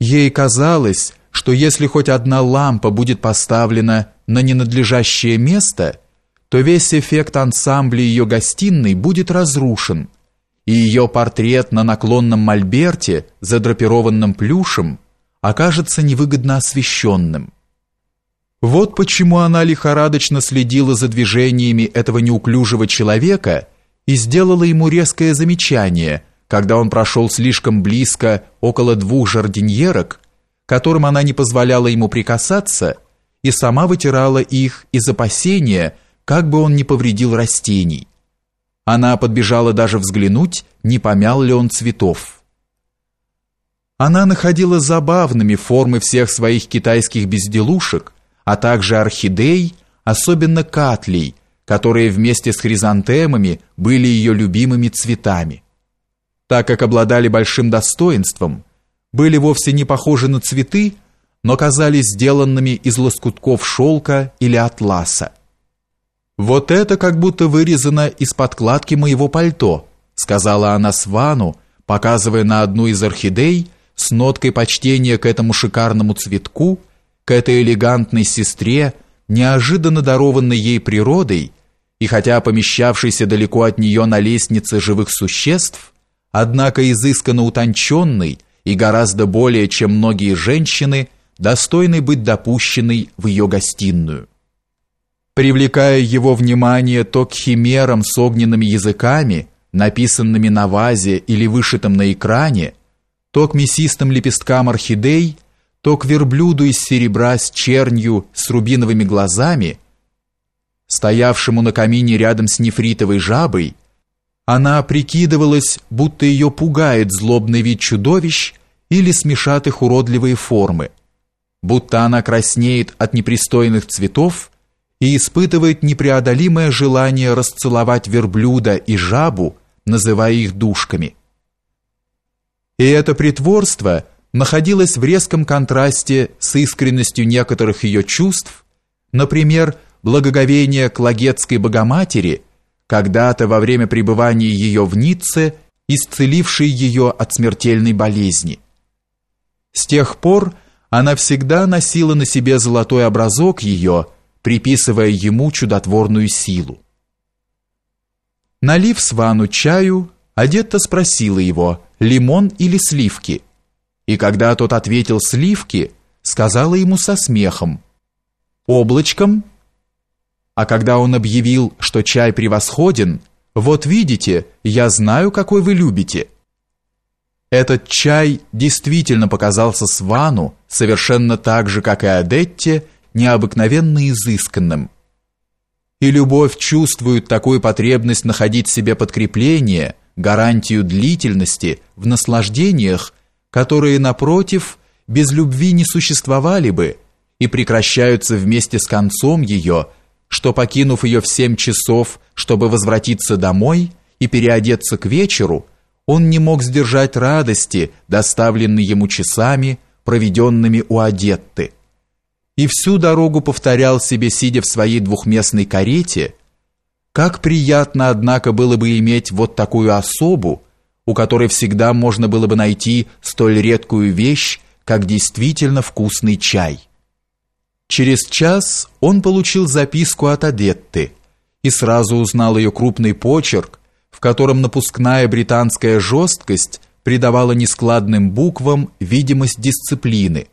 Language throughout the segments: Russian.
Ей казалось, что если хоть одна лампа будет поставлена на ненадлежащее место, то весь эффект ансамбля ее гостиной будет разрушен, и ее портрет на наклонном мольберте, задрапированном плюшем, окажется невыгодно освещенным. Вот почему она лихорадочно следила за движениями этого неуклюжего человека и сделала ему резкое замечание, когда он прошел слишком близко около двух жардиньерок, которым она не позволяла ему прикасаться, и сама вытирала их из опасения, как бы он не повредил растений. Она подбежала даже взглянуть, не помял ли он цветов. Она находила забавными формы всех своих китайских безделушек, а также орхидей, особенно катлей, которые вместе с хризантемами были ее любимыми цветами. Так как обладали большим достоинством, были вовсе не похожи на цветы, но казались сделанными из лоскутков шелка или атласа. «Вот это как будто вырезано из подкладки моего пальто», сказала она Свану, показывая на одну из орхидей с ноткой почтения к этому шикарному цветку, к этой элегантной сестре, неожиданно дарованной ей природой, и хотя помещавшейся далеко от нее на лестнице живых существ, однако изысканно утонченной и гораздо более, чем многие женщины, достойной быть допущенной в ее гостиную. Привлекая его внимание то к химерам с огненными языками, написанными на вазе или вышитым на экране, то к мясистым лепесткам орхидей – то к верблюду из серебра с чернью с рубиновыми глазами, стоявшему на камине рядом с нефритовой жабой, она прикидывалась, будто ее пугает злобный вид чудовищ или смешат их уродливые формы, будто она краснеет от непристойных цветов и испытывает непреодолимое желание расцеловать верблюда и жабу, называя их душками. И это притворство – находилась в резком контрасте с искренностью некоторых ее чувств, например, благоговение к Лагетской Богоматери, когда-то во время пребывания ее в Ницце, исцелившей ее от смертельной болезни. С тех пор она всегда носила на себе золотой образок ее, приписывая ему чудотворную силу. Налив Свану чаю, Одетта спросила его, лимон или сливки – и когда тот ответил сливки, сказала ему со смехом «Облачком?» А когда он объявил, что чай превосходен, «Вот видите, я знаю, какой вы любите». Этот чай действительно показался Свану, совершенно так же, как и Адетте, необыкновенно изысканным. И любовь чувствует такую потребность находить себе подкрепление, гарантию длительности в наслаждениях, которые, напротив, без любви не существовали бы и прекращаются вместе с концом ее, что, покинув ее в семь часов, чтобы возвратиться домой и переодеться к вечеру, он не мог сдержать радости, доставленной ему часами, проведенными у Адетты. И всю дорогу повторял себе, сидя в своей двухместной карете, как приятно, однако, было бы иметь вот такую особу, у которой всегда можно было бы найти столь редкую вещь, как действительно вкусный чай. Через час он получил записку от Адетты и сразу узнал ее крупный почерк, в котором напускная британская жесткость придавала нескладным буквам видимость дисциплины,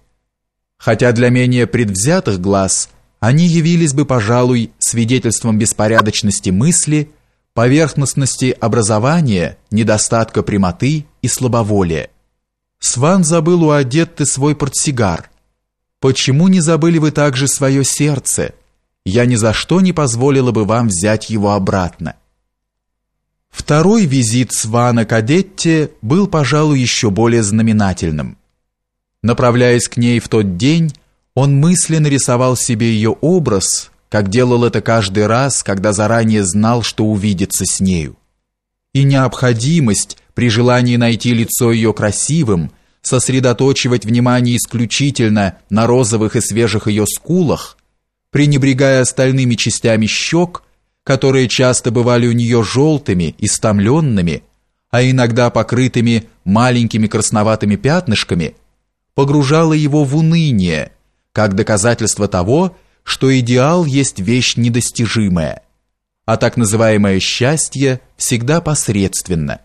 хотя для менее предвзятых глаз они явились бы, пожалуй, свидетельством беспорядочности мысли – поверхностности образования, недостатка прямоты и слабоволия. Сван забыл у Адетты свой портсигар. Почему не забыли вы также свое сердце? Я ни за что не позволила бы вам взять его обратно. Второй визит Свана к Адетте был, пожалуй, еще более знаменательным. Направляясь к ней в тот день, он мысленно рисовал себе ее образ, как делал это каждый раз, когда заранее знал, что увидится с нею. И необходимость при желании найти лицо ее красивым, сосредоточивать внимание исключительно на розовых и свежих ее скулах, пренебрегая остальными частями щек, которые часто бывали у нее желтыми, истомленными, а иногда покрытыми маленькими красноватыми пятнышками, погружало его в уныние, как доказательство того, что идеал есть вещь недостижимая, а так называемое счастье всегда посредственно –